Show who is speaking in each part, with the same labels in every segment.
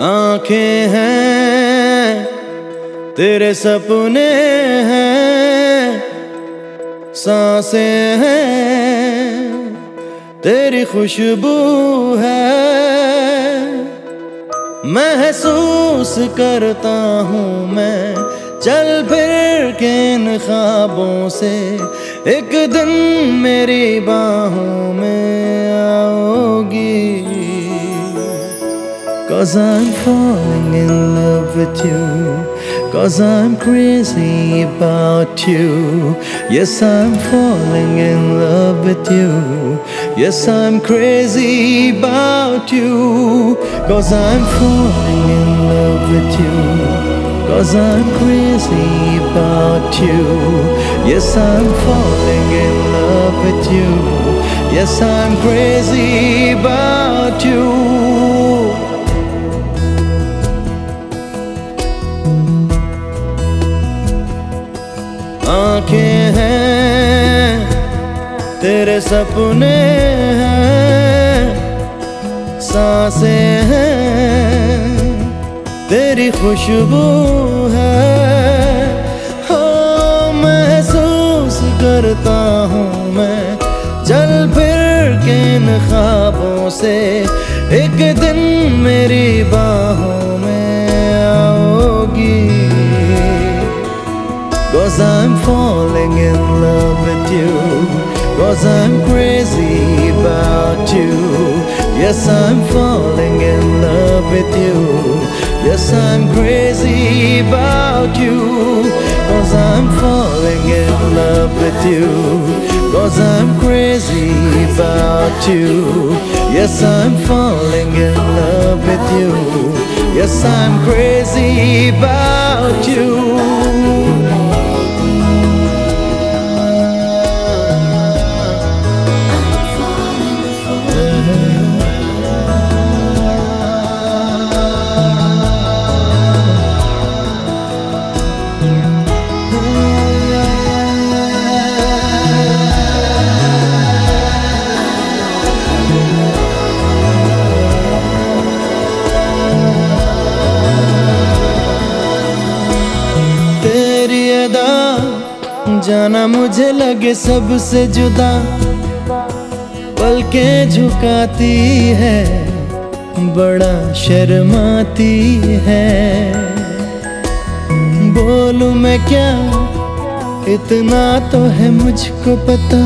Speaker 1: आँखें हैं, तेरे सपने हैं, साँसें हैं, तेरी खुशबू है। महसूस करता हूँ मैं, चल फिर के इन ख्वाबों से, एक दिन मेरी बाहों में। Cause I'm falling in love with you. Cause I'm crazy about you. Yes, I'm falling in love with you. Yes, I'm crazy about you. Cause I'm falling in love with you. Cause I'm crazy about you. Yes, I'm falling in love with you. Yes, I'm crazy तेरे सपने हैं, साँसें हैं, तेरी खुशबू है। हो, महसूस करता हूँ मैं चल फिर के इन ख्वाबों से, एक दिन मेरी बाहों में आओगी। Cause I'm falling in love with you Cause I'm crazy about you. Yes, I'm falling in love with you. Yes, I'm crazy about you. Cause I'm falling in love with you. Cause I'm crazy about you. Yes, I'm falling in love with you. Yes, I'm crazy about you जाना मुझे लगे सबसे जुदा। पल के झुकाती है, बड़ा शर्माती है। बोलू मैं क्या, इतना तो है मुझको पता।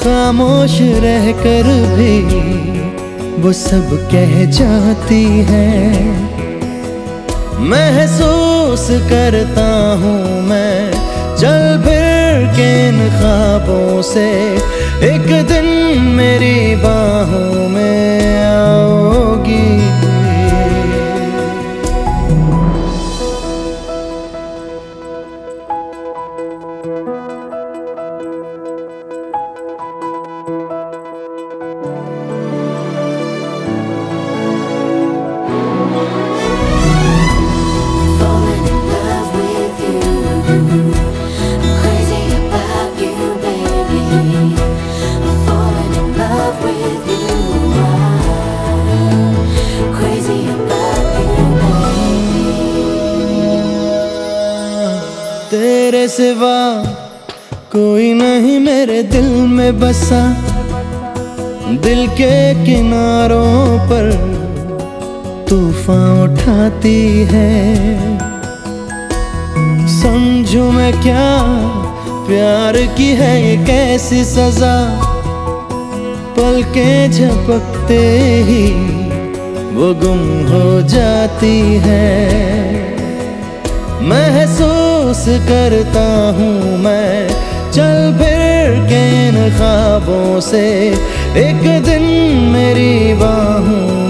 Speaker 1: खामोश रह कर भी वो सब कह जाती है। महसूस करता हूँ मैं ख्वाबों से एक दिन मेरी बाहों सिवा कोई नहीं मेरे दिल में बसा। दिल के किनारों पर तूफ़ान उठाती है। समझू मैं क्या प्यार की है ये कैसी सजा? पल के झपकते ही वो गुम हो जाती है। महसूस करता हूँ मैं। चल फिर के इन ख्वाबों से एक दिन मेरी बाहों